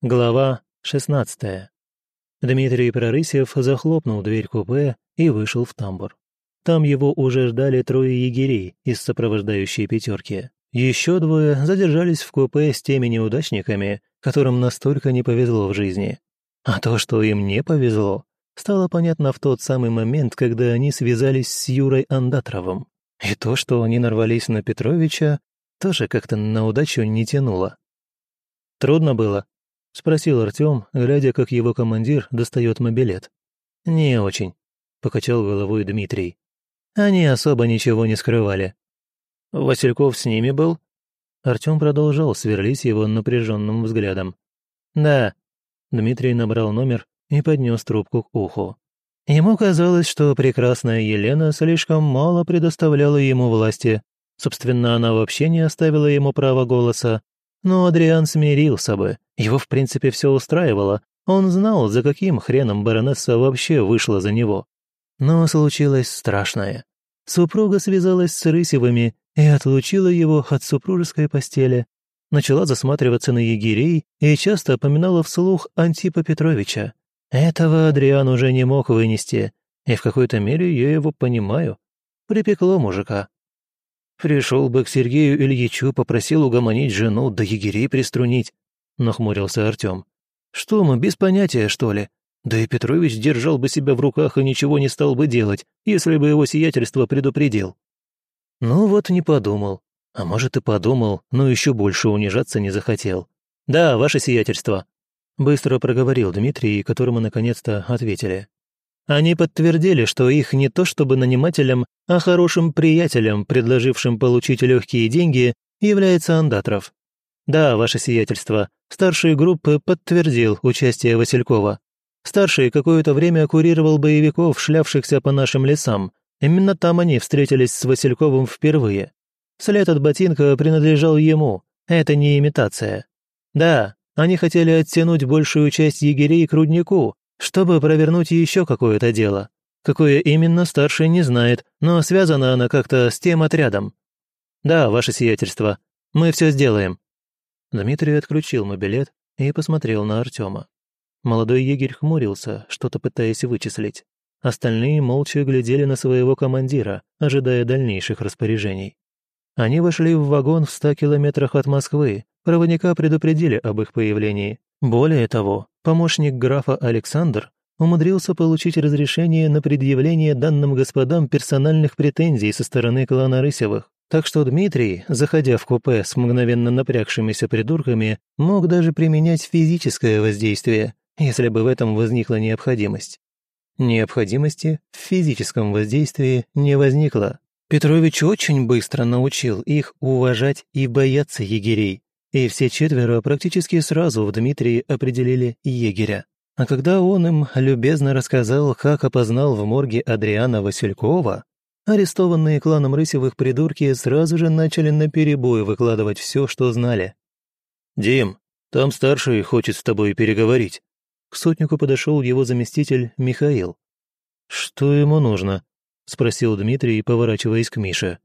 Глава 16. Дмитрий Прорысев захлопнул дверь купе и вышел в тамбур. Там его уже ждали трое егерей из сопровождающей пятерки. Еще двое задержались в купе с теми неудачниками, которым настолько не повезло в жизни. А то, что им не повезло, стало понятно в тот самый момент, когда они связались с Юрой Андатровым. И то, что они нарвались на Петровича, тоже как-то на удачу не тянуло. Трудно было, — спросил Артём, глядя, как его командир достает мобилет. «Не очень», — покачал головой Дмитрий. «Они особо ничего не скрывали». «Васильков с ними был?» Артём продолжал сверлить его напряженным взглядом. «Да». Дмитрий набрал номер и поднес трубку к уху. Ему казалось, что прекрасная Елена слишком мало предоставляла ему власти. Собственно, она вообще не оставила ему права голоса, но Адриан смирился бы, его в принципе все устраивало, он знал, за каким хреном баронесса вообще вышла за него. Но случилось страшное. Супруга связалась с Рысевыми и отлучила его от супружеской постели. Начала засматриваться на егерей и часто поминала вслух Антипа Петровича. Этого Адриан уже не мог вынести, и в какой-то мере я его понимаю. Припекло мужика. Пришел бы к Сергею Ильичу, попросил угомонить жену, да егерей приструнить», — нахмурился Артем. «Что мы, без понятия, что ли? Да и Петрович держал бы себя в руках и ничего не стал бы делать, если бы его сиятельство предупредил». Ну вот не подумал. А может и подумал, но еще больше унижаться не захотел. «Да, ваше сиятельство», — быстро проговорил Дмитрий, которому наконец-то ответили. Они подтвердили, что их не то чтобы нанимателем, а хорошим приятелем, предложившим получить легкие деньги, является Андатров. Да, ваше сиятельство, старший группы подтвердил участие Василькова. Старший какое-то время курировал боевиков, шлявшихся по нашим лесам. Именно там они встретились с Васильковым впервые. След от ботинка принадлежал ему, это не имитация. Да, они хотели оттянуть большую часть егерей к руднику, чтобы провернуть еще какое-то дело. Какое именно, старший не знает, но связана она как-то с тем отрядом. Да, ваше сиятельство, мы все сделаем». Дмитрий отключил мобилет и посмотрел на Артема. Молодой егерь хмурился, что-то пытаясь вычислить. Остальные молча глядели на своего командира, ожидая дальнейших распоряжений. Они вошли в вагон в ста километрах от Москвы, проводника предупредили об их появлении. Более того, помощник графа Александр умудрился получить разрешение на предъявление данным господам персональных претензий со стороны клана Рысевых. Так что Дмитрий, заходя в купе с мгновенно напрягшимися придурками, мог даже применять физическое воздействие, если бы в этом возникла необходимость. Необходимости в физическом воздействии не возникло. Петрович очень быстро научил их уважать и бояться егерей, и все четверо практически сразу в Дмитрии определили егеря. А когда он им любезно рассказал, как опознал в морге Адриана Василькова, арестованные кланом Рысевых придурки сразу же начали наперебой выкладывать все, что знали. «Дим, там старший хочет с тобой переговорить». К сотнику подошел его заместитель Михаил. «Что ему нужно?» — спросил Дмитрий, поворачиваясь к Мише.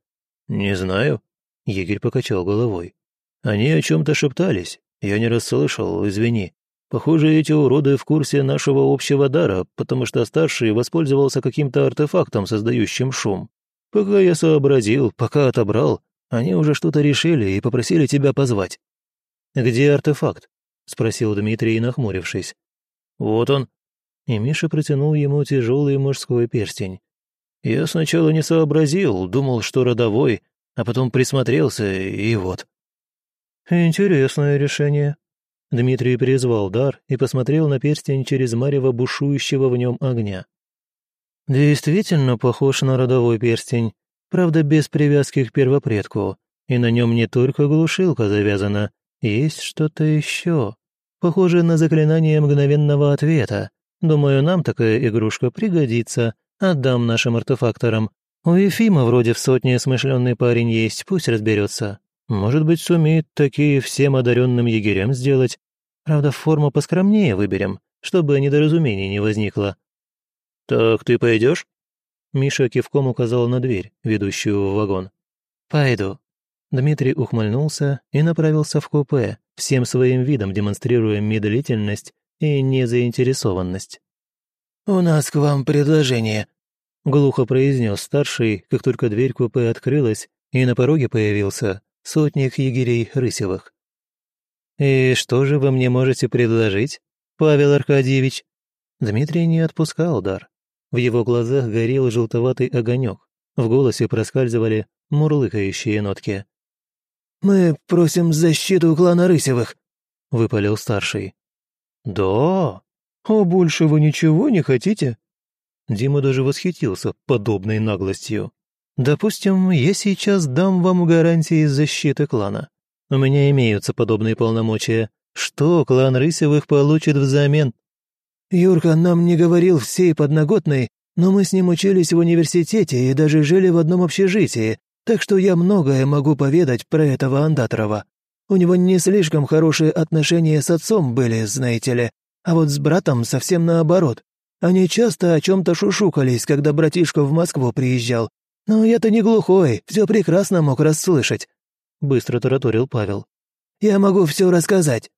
«Не знаю», — егерь покачал головой. Они о чем-то шептались. Я не расслышал, извини. Похоже, эти уроды в курсе нашего общего дара, потому что старший воспользовался каким-то артефактом, создающим шум. Пока я сообразил, пока отобрал, они уже что-то решили и попросили тебя позвать». «Где артефакт?» — спросил Дмитрий, нахмурившись. «Вот он». И Миша протянул ему тяжелый мужской перстень. «Я сначала не сообразил, думал, что родовой, а потом присмотрелся, и вот». «Интересное решение». Дмитрий призвал дар и посмотрел на перстень через марево бушующего в нем огня. «Действительно похож на родовой перстень, правда, без привязки к первопредку, и на нем не только глушилка завязана, есть что-то еще, похожее на заклинание мгновенного ответа. Думаю, нам такая игрушка пригодится, отдам нашим артефакторам. У Ефима вроде в сотне смышленный парень есть, пусть разберется. Может быть, сумеет такие всем одаренным егерям сделать. Правда, форму поскромнее выберем, чтобы недоразумений не возникло». «Так ты пойдешь? Миша кивком указал на дверь, ведущую в вагон. «Пойду». Дмитрий ухмыльнулся и направился в купе, всем своим видом демонстрируя медлительность и незаинтересованность. «У нас к вам предложение», — глухо произнес старший, как только дверь купе открылась, и на пороге появился сотник егерей Рысевых. «И что же вы мне можете предложить, Павел Аркадьевич?» Дмитрий не отпускал дар. В его глазах горел желтоватый огонек, в голосе проскальзывали мурлыкающие нотки. «Мы просим защиту клана Рысевых», — выпалил старший. «Да? А больше вы ничего не хотите?» Дима даже восхитился подобной наглостью. «Допустим, я сейчас дам вам гарантии защиты клана. У меня имеются подобные полномочия. Что клан Рысевых получит взамен?» «Юрка нам не говорил всей подноготной, но мы с ним учились в университете и даже жили в одном общежитии, так что я многое могу поведать про этого Андатрова. У него не слишком хорошие отношения с отцом были, знаете ли, а вот с братом совсем наоборот. Они часто о чем-то шушукались, когда братишка в Москву приезжал. Но я-то не глухой, все прекрасно мог расслышать», — быстро тараторил Павел. «Я могу все рассказать».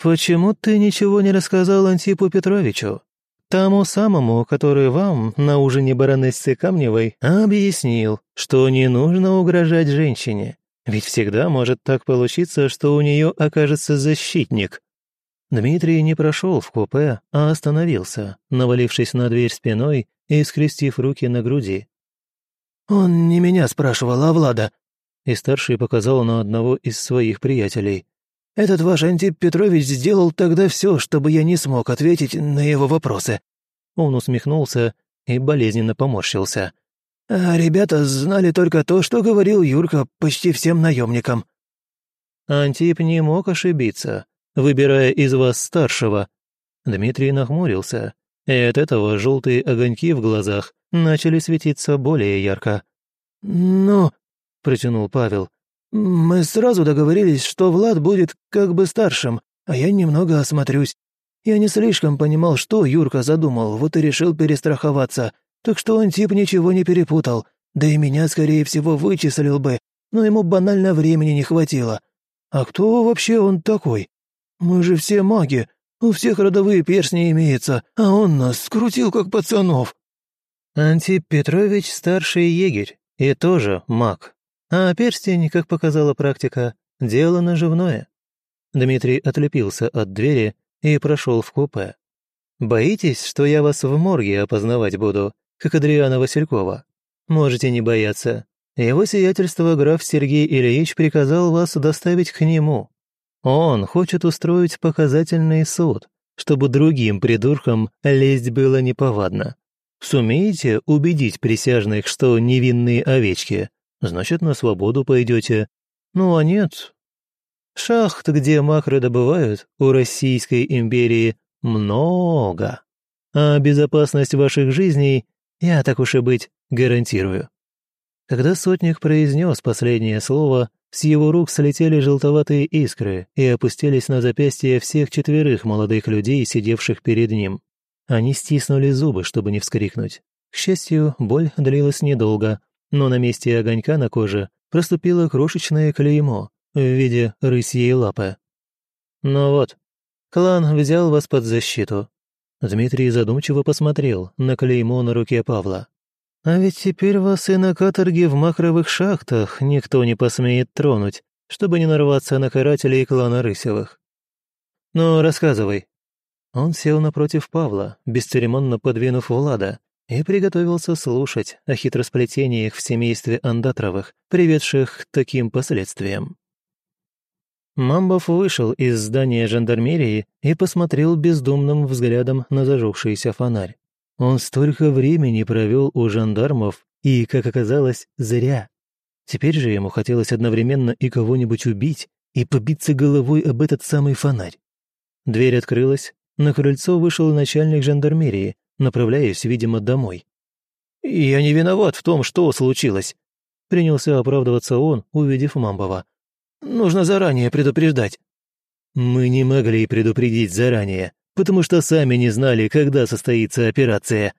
«Почему ты ничего не рассказал Антипу Петровичу? Тому самому, который вам на ужине баронессы Камневой объяснил, что не нужно угрожать женщине, ведь всегда может так получиться, что у нее окажется защитник». Дмитрий не прошел в купе, а остановился, навалившись на дверь спиной и скрестив руки на груди. «Он не меня спрашивал, а Влада», и старший показал на одного из своих приятелей. «Этот ваш Антип Петрович сделал тогда все, чтобы я не смог ответить на его вопросы». Он усмехнулся и болезненно поморщился. «А ребята знали только то, что говорил Юрка почти всем наемникам». Антип не мог ошибиться выбирая из вас старшего». Дмитрий нахмурился, и от этого желтые огоньки в глазах начали светиться более ярко. «Ну», — протянул Павел, — «мы сразу договорились, что Влад будет как бы старшим, а я немного осмотрюсь. Я не слишком понимал, что Юрка задумал, вот и решил перестраховаться, так что он тип ничего не перепутал, да и меня, скорее всего, вычислил бы, но ему банально времени не хватило. А кто вообще он такой? Мы же все маги, у всех родовые перстни имеются, а он нас скрутил как пацанов». Антип Петрович – старший егерь и тоже маг. А перстень, как показала практика, дело наживное. Дмитрий отлепился от двери и прошел в купе. «Боитесь, что я вас в морге опознавать буду, как Адриана Василькова? Можете не бояться. Его сиятельство граф Сергей Ильич приказал вас доставить к нему. Он хочет устроить показательный суд, чтобы другим придуркам лезть было неповадно. Сумеете убедить присяжных, что невинные овечки, значит, на свободу пойдете. Ну а нет. Шахт, где макры добывают, у Российской империи много. А безопасность ваших жизней, я так уж и быть, гарантирую. Когда сотник произнес последнее слово, с его рук слетели желтоватые искры и опустились на запястья всех четверых молодых людей, сидевших перед ним. Они стиснули зубы, чтобы не вскрикнуть. К счастью, боль длилась недолго, но на месте огонька на коже проступило крошечное клеймо в виде рысьей лапы. «Ну вот, клан взял вас под защиту». Дмитрий задумчиво посмотрел на клеймо на руке Павла. А ведь теперь вас и на каторге в махровых шахтах никто не посмеет тронуть, чтобы не нарваться на карателей клана Рысевых. Ну, рассказывай». Он сел напротив Павла, бесцеремонно подвинув Влада, и приготовился слушать о хитросплетениях в семействе Андатровых, приведших к таким последствиям. Мамбов вышел из здания жандармерии и посмотрел бездумным взглядом на зажегшийся фонарь. Он столько времени провел у жандармов, и, как оказалось, зря. Теперь же ему хотелось одновременно и кого-нибудь убить, и побиться головой об этот самый фонарь. Дверь открылась, на крыльцо вышел начальник жандармерии, направляясь, видимо, домой. «Я не виноват в том, что случилось», — принялся оправдываться он, увидев Мамбова. «Нужно заранее предупреждать». «Мы не могли предупредить заранее», потому что сами не знали, когда состоится операция»,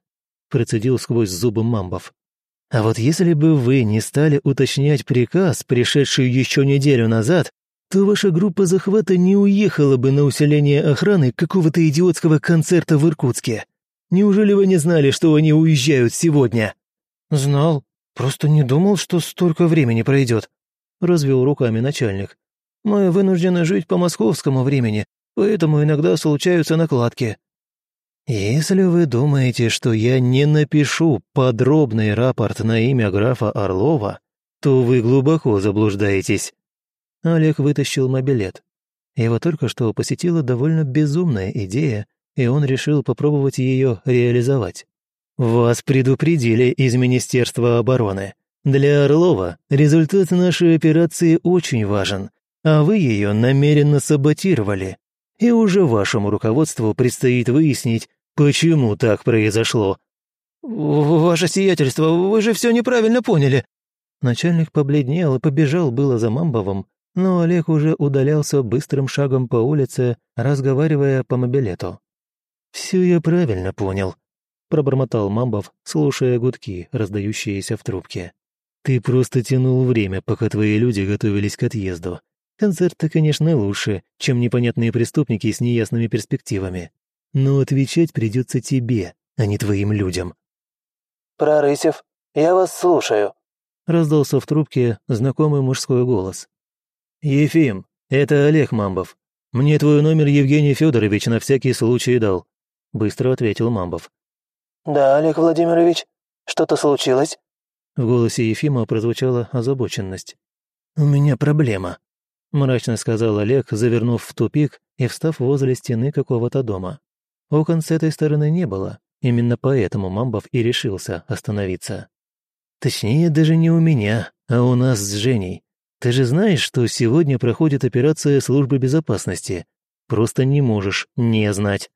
процедил сквозь зубы Мамбов. А вот если бы вы не стали уточнять приказ, пришедший еще неделю назад, то ваша группа захвата не уехала бы на усиление охраны какого-то идиотского концерта в Иркутске. Неужели вы не знали, что они уезжают сегодня?» «Знал. Просто не думал, что столько времени пройдет», — развел руками начальник. «Мы вынуждены жить по московскому времени, поэтому иногда случаются накладки». «Если вы думаете, что я не напишу подробный рапорт на имя графа Орлова, то вы глубоко заблуждаетесь». Олег вытащил мобилет. Его только что посетила довольно безумная идея, и он решил попробовать ее реализовать. «Вас предупредили из Министерства обороны. Для Орлова результат нашей операции очень важен, а вы ее намеренно саботировали и уже вашему руководству предстоит выяснить, почему так произошло». «Ваше сиятельство, вы же все неправильно поняли». Начальник побледнел и побежал было за Мамбовым, но Олег уже удалялся быстрым шагом по улице, разговаривая по мобилету. «Все я правильно понял», — пробормотал Мамбов, слушая гудки, раздающиеся в трубке. «Ты просто тянул время, пока твои люди готовились к отъезду. Концерт-то, конечно, лучше, чем непонятные преступники с неясными перспективами. Но отвечать придется тебе, а не твоим людям». «Прорысев, я вас слушаю», — раздался в трубке знакомый мужской голос. «Ефим, это Олег Мамбов. Мне твой номер Евгений Федорович на всякий случай дал», — быстро ответил Мамбов. «Да, Олег Владимирович, что-то случилось?» В голосе Ефима прозвучала озабоченность. «У меня проблема», мрачно сказал Олег, завернув в тупик и встав возле стены какого-то дома. Окон с этой стороны не было, именно поэтому Мамбов и решился остановиться. Точнее, даже не у меня, а у нас с Женей. Ты же знаешь, что сегодня проходит операция службы безопасности. Просто не можешь не знать.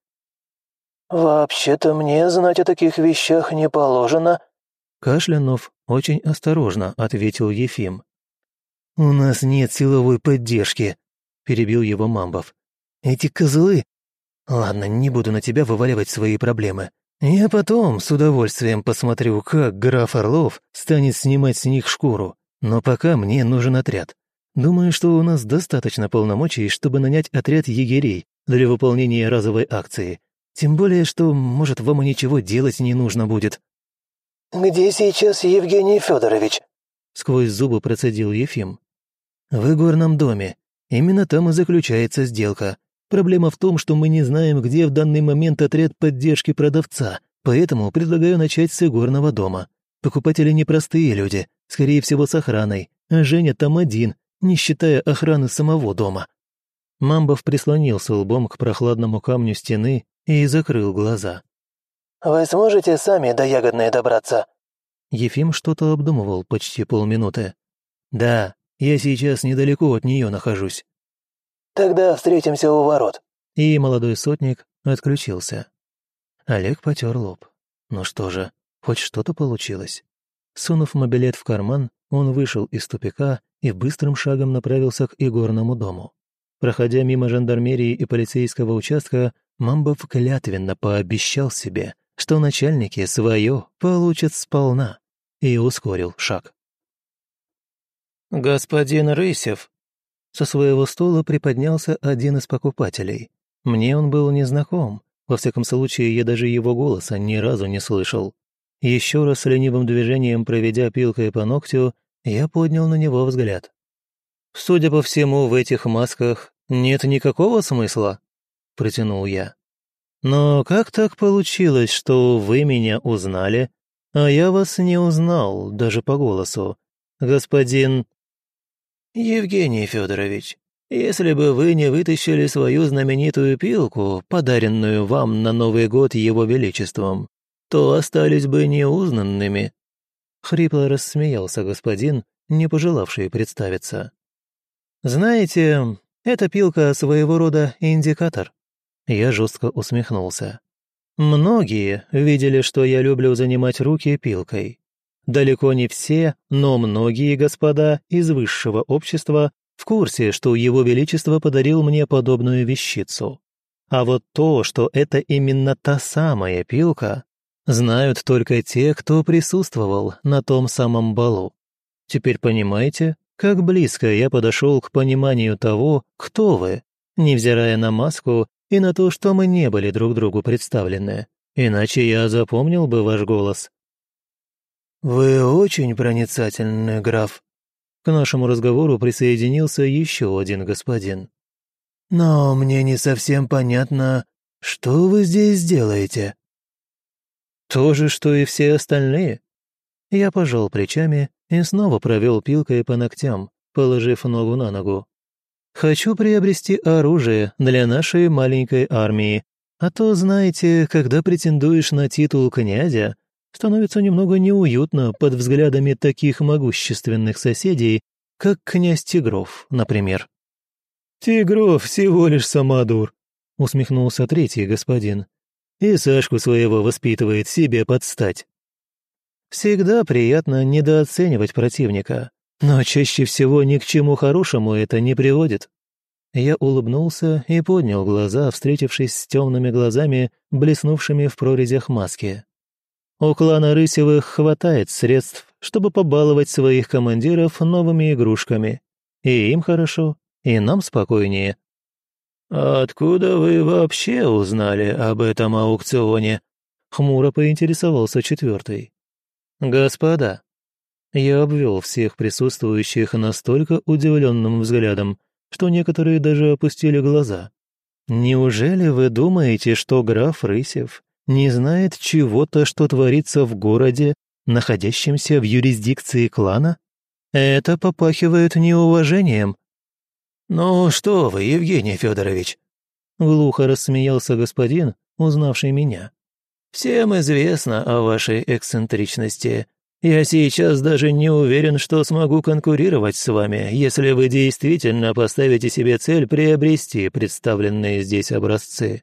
«Вообще-то мне знать о таких вещах не положено», Кашлянув очень осторожно ответил Ефим. «У нас нет силовой поддержки», — перебил его Мамбов. «Эти козлы...» «Ладно, не буду на тебя вываливать свои проблемы. Я потом с удовольствием посмотрю, как граф Орлов станет снимать с них шкуру. Но пока мне нужен отряд. Думаю, что у нас достаточно полномочий, чтобы нанять отряд егерей для выполнения разовой акции. Тем более, что, может, вам и ничего делать не нужно будет». «Где сейчас Евгений Федорович? сквозь зубы процедил Ефим. «В игорном доме. Именно там и заключается сделка. Проблема в том, что мы не знаем, где в данный момент отряд поддержки продавца, поэтому предлагаю начать с игорного дома. Покупатели непростые люди, скорее всего, с охраной, а Женя там один, не считая охраны самого дома». Мамбов прислонился лбом к прохладному камню стены и закрыл глаза. «Вы сможете сами до Ягодной добраться?» Ефим что-то обдумывал почти полминуты. «Да, я сейчас недалеко от нее нахожусь». «Тогда встретимся у ворот». И молодой сотник отключился. Олег потер лоб. Ну что же, хоть что-то получилось. Сунув мобилет в карман, он вышел из тупика и быстрым шагом направился к игорному дому. Проходя мимо жандармерии и полицейского участка, Мамбов клятвенно пообещал себе, что начальники свое получат сполна, и ускорил шаг. «Господин Рысев!» Со своего стола приподнялся один из покупателей. Мне он был незнаком, во всяком случае, я даже его голоса ни разу не слышал. Еще раз ленивым движением проведя пилкой по ногтю, я поднял на него взгляд. «Судя по всему, в этих масках нет никакого смысла?» – протянул я. «Но как так получилось, что вы меня узнали, а я вас не узнал, даже по голосу? Господин «Евгений Федорович, если бы вы не вытащили свою знаменитую пилку, подаренную вам на Новый год Его Величеством, то остались бы неузнанными». Хрипло рассмеялся господин, не пожелавший представиться. «Знаете, эта пилка своего рода индикатор». Я жестко усмехнулся. «Многие видели, что я люблю занимать руки пилкой. Далеко не все, но многие господа из высшего общества в курсе, что Его Величество подарил мне подобную вещицу. А вот то, что это именно та самая пилка, знают только те, кто присутствовал на том самом балу. Теперь понимаете, как близко я подошел к пониманию того, кто вы, невзирая на маску и на то, что мы не были друг другу представлены. Иначе я запомнил бы ваш голос. «Вы очень проницательный, граф». К нашему разговору присоединился еще один господин. «Но мне не совсем понятно, что вы здесь делаете?» «То же, что и все остальные». Я пожал плечами и снова провел пилкой по ногтям, положив ногу на ногу. «Хочу приобрести оружие для нашей маленькой армии, а то, знаете, когда претендуешь на титул князя, становится немного неуютно под взглядами таких могущественных соседей, как князь Тигров, например». «Тигров всего лишь самодур», — усмехнулся третий господин. «И Сашку своего воспитывает себе подстать». Всегда приятно недооценивать противника, но чаще всего ни к чему хорошему это не приводит. Я улыбнулся и поднял глаза, встретившись с темными глазами, блеснувшими в прорезях маски. У клана Рысевых хватает средств, чтобы побаловать своих командиров новыми игрушками. И им хорошо, и нам спокойнее. «Откуда вы вообще узнали об этом аукционе?» Хмуро поинтересовался четвертый. «Господа!» Я обвел всех присутствующих настолько удивленным взглядом, что некоторые даже опустили глаза. «Неужели вы думаете, что граф Рысев не знает чего-то, что творится в городе, находящемся в юрисдикции клана? Это попахивает неуважением». «Ну что вы, Евгений Федорович!» Глухо рассмеялся господин, узнавший меня. Всем известно о вашей эксцентричности. Я сейчас даже не уверен, что смогу конкурировать с вами, если вы действительно поставите себе цель приобрести представленные здесь образцы.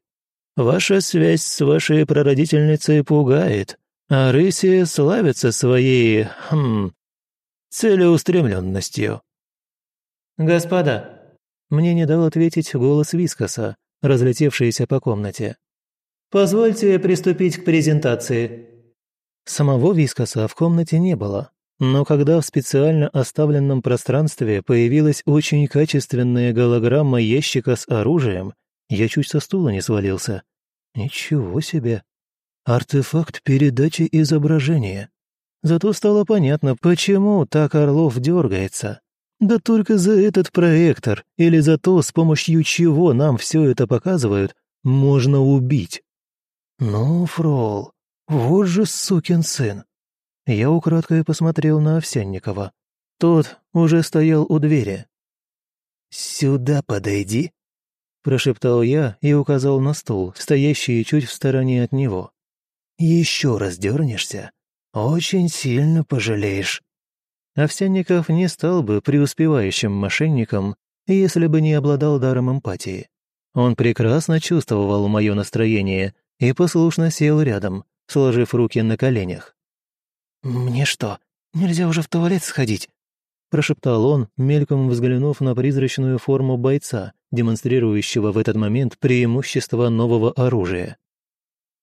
Ваша связь с вашей прародительницей пугает, а рыси славятся своей, хм, целеустремленностью. «Господа!» Мне не дал ответить голос Вискоса, разлетевшийся по комнате. Позвольте приступить к презентации». Самого Вискоса в комнате не было, но когда в специально оставленном пространстве появилась очень качественная голограмма ящика с оружием, я чуть со стула не свалился. Ничего себе! Артефакт передачи изображения. Зато стало понятно, почему так Орлов дергается. Да только за этот проектор или за то, с помощью чего нам все это показывают, можно убить. «Ну, Фрол, вот же сукин сын!» Я украдкой посмотрел на Овсянникова. Тот уже стоял у двери. «Сюда подойди», — прошептал я и указал на стул, стоящий чуть в стороне от него. «Еще раз дернешься, очень сильно пожалеешь». Овсянников не стал бы преуспевающим мошенником, если бы не обладал даром эмпатии. Он прекрасно чувствовал мое настроение и послушно сел рядом, сложив руки на коленях. «Мне что, нельзя уже в туалет сходить?» прошептал он, мельком взглянув на призрачную форму бойца, демонстрирующего в этот момент преимущество нового оружия.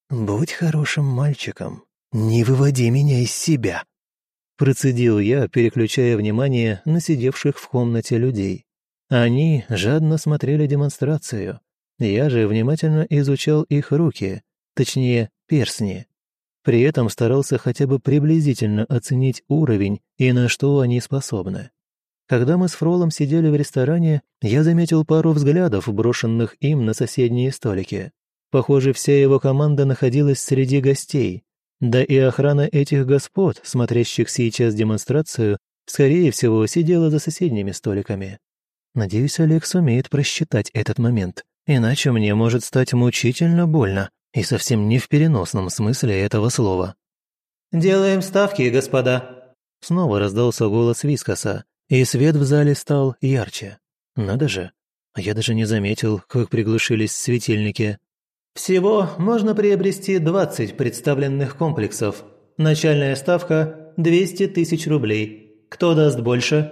«Будь хорошим мальчиком, не выводи меня из себя», процедил я, переключая внимание на сидевших в комнате людей. Они жадно смотрели демонстрацию, я же внимательно изучал их руки, точнее, перстни. При этом старался хотя бы приблизительно оценить уровень и на что они способны. Когда мы с Фролом сидели в ресторане, я заметил пару взглядов, брошенных им на соседние столики. Похоже, вся его команда находилась среди гостей. Да и охрана этих господ, смотрящих сейчас демонстрацию, скорее всего, сидела за соседними столиками. Надеюсь, Олег сумеет просчитать этот момент. Иначе мне может стать мучительно больно, и совсем не в переносном смысле этого слова. «Делаем ставки, господа!» Снова раздался голос Вискоса, и свет в зале стал ярче. Надо же, я даже не заметил, как приглушились светильники. «Всего можно приобрести 20 представленных комплексов. Начальная ставка – 200 тысяч рублей. Кто даст больше?»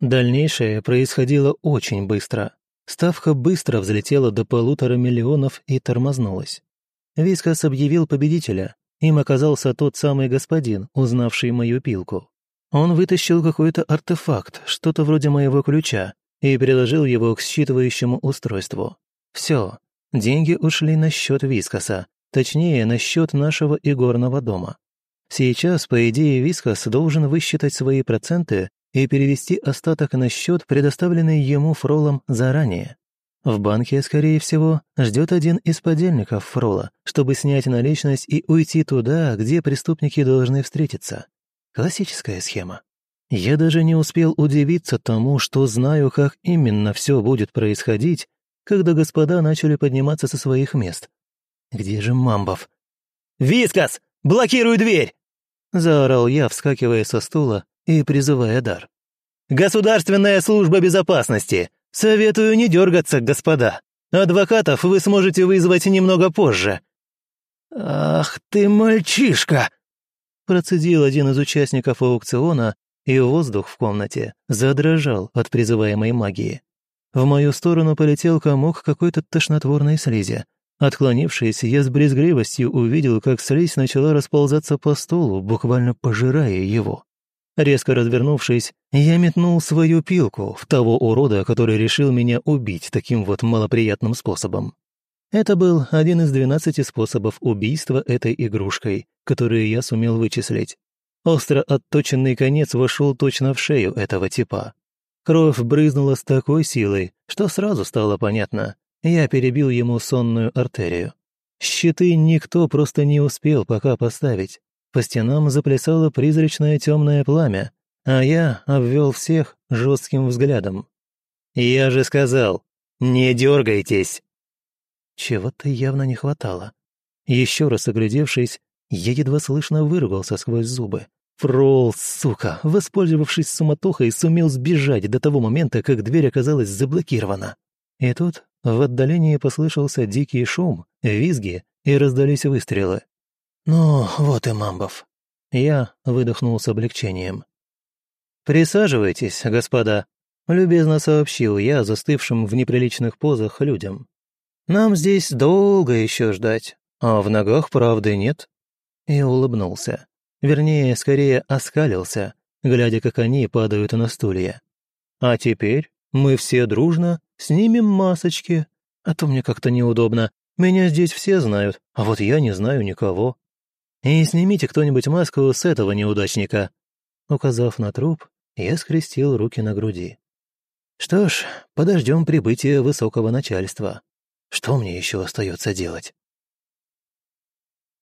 Дальнейшее происходило очень быстро. Ставка быстро взлетела до полутора миллионов и тормознулась. Вискас объявил победителя. Им оказался тот самый господин, узнавший мою пилку. Он вытащил какой-то артефакт, что-то вроде моего ключа, и приложил его к считывающему устройству. Все, деньги ушли на счет Вискаса, точнее, на счет нашего игорного дома. Сейчас, по идее, Вискас должен высчитать свои проценты и перевести остаток на счет, предоставленный ему Фролом заранее. В банке, скорее всего, ждет один из подельников Фрола, чтобы снять наличность и уйти туда, где преступники должны встретиться. Классическая схема. Я даже не успел удивиться тому, что знаю, как именно все будет происходить, когда господа начали подниматься со своих мест. Где же Мамбов? «Вискас! Блокируй дверь!» Заорал я, вскакивая со стула и призывая дар. «Государственная служба безопасности! Советую не дергаться, господа! Адвокатов вы сможете вызвать немного позже!» «Ах ты мальчишка!» Процедил один из участников аукциона, и воздух в комнате задрожал от призываемой магии. В мою сторону полетел комок какой-то тошнотворной слизи. Отклонившись, я с брезгливостью увидел, как слизь начала расползаться по столу, буквально пожирая его. Резко развернувшись, я метнул свою пилку в того урода, который решил меня убить таким вот малоприятным способом. Это был один из двенадцати способов убийства этой игрушкой, которые я сумел вычислить. Остро отточенный конец вошел точно в шею этого типа. Кровь брызнула с такой силой, что сразу стало понятно. Я перебил ему сонную артерию. Щиты никто просто не успел пока поставить. По стенам заплясало призрачное темное пламя, а я обвел всех жестким взглядом. «Я же сказал, не дергайтесь!» Чего-то явно не хватало. Еще раз оглядевшись, я едва слышно выругался сквозь зубы. Фрол, сука, воспользовавшись суматохой, сумел сбежать до того момента, как дверь оказалась заблокирована. И тут в отдалении послышался дикий шум, визги, и раздались выстрелы. «Ну, вот и Мамбов». Я выдохнул с облегчением. «Присаживайтесь, господа», — любезно сообщил я застывшим в неприличных позах людям. Нам здесь долго еще ждать, а в ногах правды нет». И улыбнулся. Вернее, скорее оскалился, глядя, как они падают на стулья. «А теперь мы все дружно снимем масочки, а то мне как-то неудобно. Меня здесь все знают, а вот я не знаю никого. И снимите кто-нибудь маску с этого неудачника». Указав на труп, я скрестил руки на груди. «Что ж, подождем прибытия высокого начальства». Что мне еще остается делать?